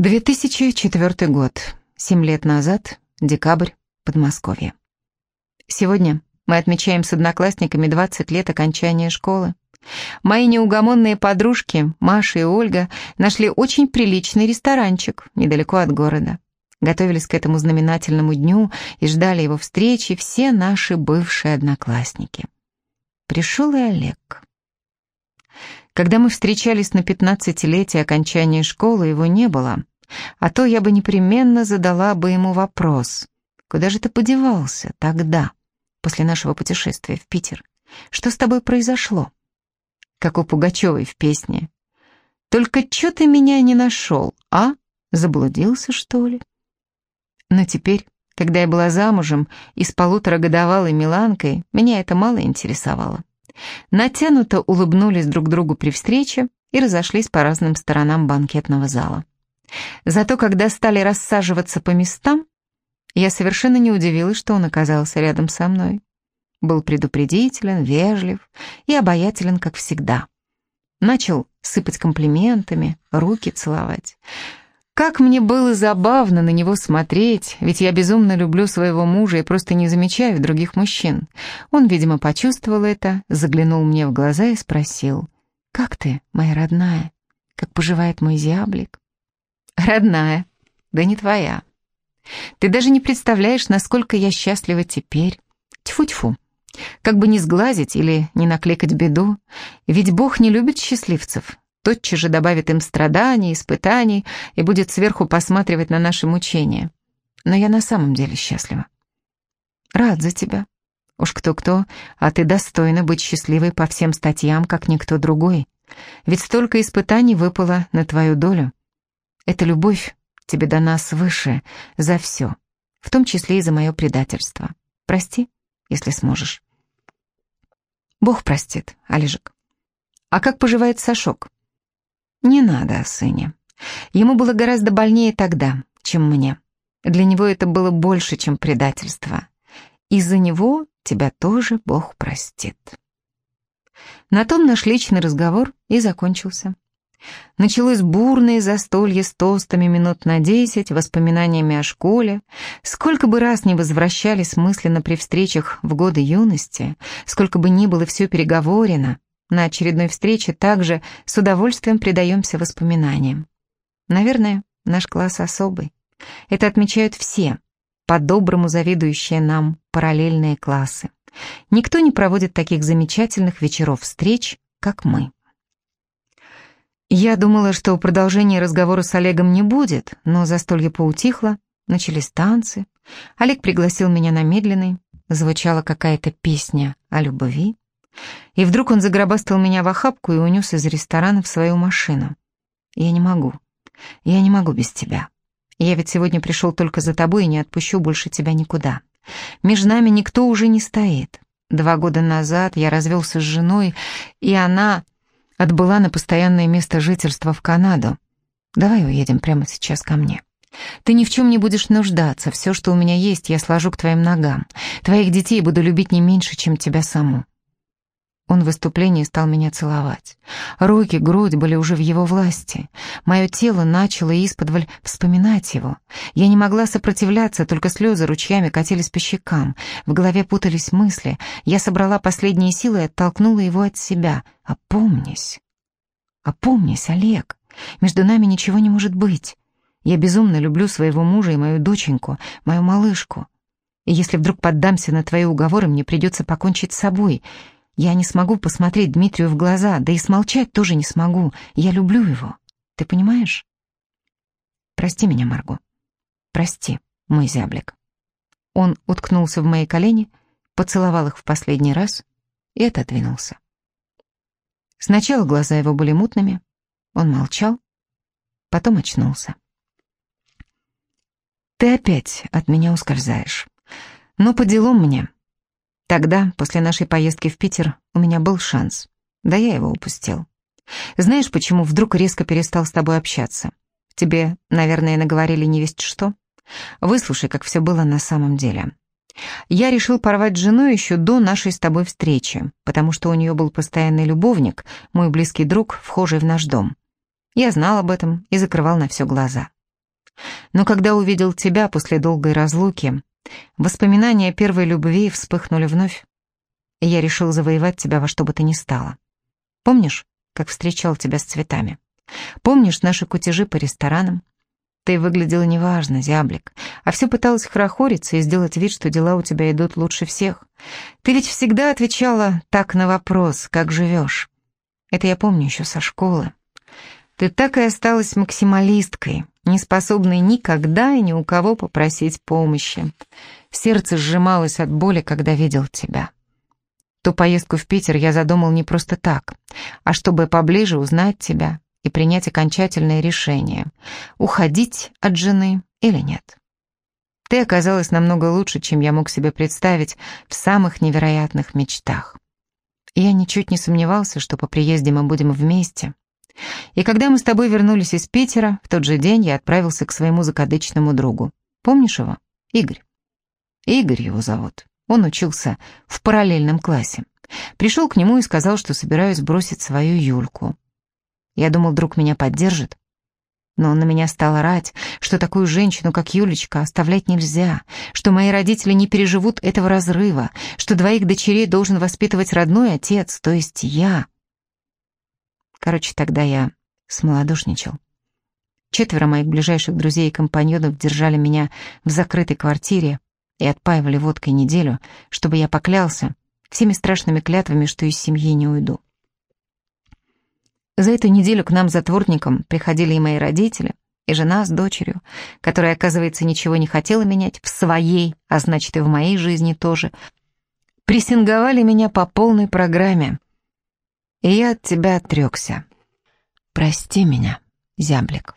2004 год. Семь лет назад. Декабрь. Подмосковье. Сегодня мы отмечаем с одноклассниками 20 лет окончания школы. Мои неугомонные подружки, Маша и Ольга, нашли очень приличный ресторанчик недалеко от города. Готовились к этому знаменательному дню и ждали его встречи все наши бывшие одноклассники. Пришел и Олег. Когда мы встречались на пятнадцатилетие окончания школы, его не было. А то я бы непременно задала бы ему вопрос. Куда же ты подевался тогда, после нашего путешествия в Питер? Что с тобой произошло? Как у Пугачевой в песне. Только чё ты меня не нашел, а? Заблудился, что ли? Но теперь, когда я была замужем и с полуторагодовалой Миланкой, меня это мало интересовало. Натянуто улыбнулись друг другу при встрече и разошлись по разным сторонам банкетного зала. Зато когда стали рассаживаться по местам, я совершенно не удивилась, что он оказался рядом со мной. Был предупредителен, вежлив и обаятелен, как всегда. Начал сыпать комплиментами, руки целовать. Как мне было забавно на него смотреть, ведь я безумно люблю своего мужа и просто не замечаю других мужчин. Он, видимо, почувствовал это, заглянул мне в глаза и спросил, «Как ты, моя родная? Как поживает мой зяблик?» «Родная, да не твоя. Ты даже не представляешь, насколько я счастлива теперь. Тьфу-тьфу. Как бы не сглазить или не накликать беду, ведь Бог не любит счастливцев, тотчас же добавит им страданий, испытаний и будет сверху посматривать на наши мучения. Но я на самом деле счастлива. Рад за тебя. Уж кто-кто, а ты достойна быть счастливой по всем статьям, как никто другой. Ведь столько испытаний выпало на твою долю. Эта любовь тебе дана свыше за все, в том числе и за мое предательство. Прости, если сможешь. Бог простит, Олежек. А как поживает Сашок? Не надо о сыне. Ему было гораздо больнее тогда, чем мне. Для него это было больше, чем предательство. Из-за него тебя тоже Бог простит. На том наш личный разговор и закончился. Началось бурное застолье с тостами минут на десять, воспоминаниями о школе. Сколько бы раз ни возвращались мысленно при встречах в годы юности, сколько бы ни было все переговорено, на очередной встрече также с удовольствием предаемся воспоминаниям. Наверное, наш класс особый. Это отмечают все, по-доброму завидующие нам параллельные классы. Никто не проводит таких замечательных вечеров встреч, как мы. Я думала, что продолжения разговора с Олегом не будет, но застолье поутихло, начались танцы. Олег пригласил меня на медленный, звучала какая-то песня о любви. И вдруг он загробастал меня в охапку и унес из ресторана в свою машину. Я не могу. Я не могу без тебя. Я ведь сегодня пришел только за тобой и не отпущу больше тебя никуда. Между нами никто уже не стоит. Два года назад я развелся с женой, и она отбыла на постоянное место жительства в Канаду. Давай уедем прямо сейчас ко мне. Ты ни в чем не будешь нуждаться. Все, что у меня есть, я сложу к твоим ногам. Твоих детей буду любить не меньше, чем тебя саму. Он в выступлении стал меня целовать. Руки, грудь были уже в его власти. Мое тело начало исподволь вспоминать его. Я не могла сопротивляться, только слезы ручьями катились по щекам. В голове путались мысли. Я собрала последние силы и оттолкнула его от себя. «Опомнись! Опомнись, Олег! Между нами ничего не может быть. Я безумно люблю своего мужа и мою доченьку, мою малышку. И если вдруг поддамся на твои уговоры, мне придется покончить с собой». Я не смогу посмотреть Дмитрию в глаза, да и смолчать тоже не смогу. Я люблю его. Ты понимаешь? Прости меня, Марго. Прости, мой зяблик. Он уткнулся в мои колени, поцеловал их в последний раз и отодвинулся. Сначала глаза его были мутными, он молчал, потом очнулся. «Ты опять от меня ускользаешь. Но по делам мне. Тогда, после нашей поездки в Питер, у меня был шанс. Да я его упустил. Знаешь, почему вдруг резко перестал с тобой общаться? Тебе, наверное, наговорили не весть что? Выслушай, как все было на самом деле. Я решил порвать с женой еще до нашей с тобой встречи, потому что у нее был постоянный любовник, мой близкий друг, вхожий в наш дом. Я знал об этом и закрывал на все глаза. Но когда увидел тебя после долгой разлуки, воспоминания первой любви вспыхнули вновь. Я решил завоевать тебя во что бы то ни стало. Помнишь, как встречал тебя с цветами? Помнишь наши кутежи по ресторанам? Ты выглядела неважно, зяблик, а все пыталась хорохориться и сделать вид, что дела у тебя идут лучше всех. Ты ведь всегда отвечала так на вопрос, как живешь. Это я помню еще со школы. Ты так и осталась максималисткой, не способной никогда и ни у кого попросить помощи. Сердце сжималось от боли, когда видел тебя. Ту поездку в Питер я задумал не просто так, а чтобы поближе узнать тебя и принять окончательное решение, уходить от жены или нет. Ты оказалась намного лучше, чем я мог себе представить в самых невероятных мечтах. Я ничуть не сомневался, что по приезде мы будем вместе. И когда мы с тобой вернулись из Питера, в тот же день я отправился к своему закадычному другу. Помнишь его? Игорь. Игорь его зовут. Он учился в параллельном классе. Пришел к нему и сказал, что собираюсь бросить свою Юльку. Я думал, друг меня поддержит. Но он на меня стал орать, что такую женщину, как Юлечка, оставлять нельзя, что мои родители не переживут этого разрыва, что двоих дочерей должен воспитывать родной отец, то есть я. Короче, тогда я смолодушничал. Четверо моих ближайших друзей и компаньонов держали меня в закрытой квартире, и отпаивали водкой неделю, чтобы я поклялся всеми страшными клятвами, что из семьи не уйду. За эту неделю к нам затворникам приходили и мои родители, и жена с дочерью, которая, оказывается, ничего не хотела менять в своей, а значит и в моей жизни тоже, прессинговали меня по полной программе. И я от тебя отрекся. Прости меня, зяблик.